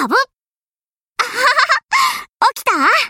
ガブ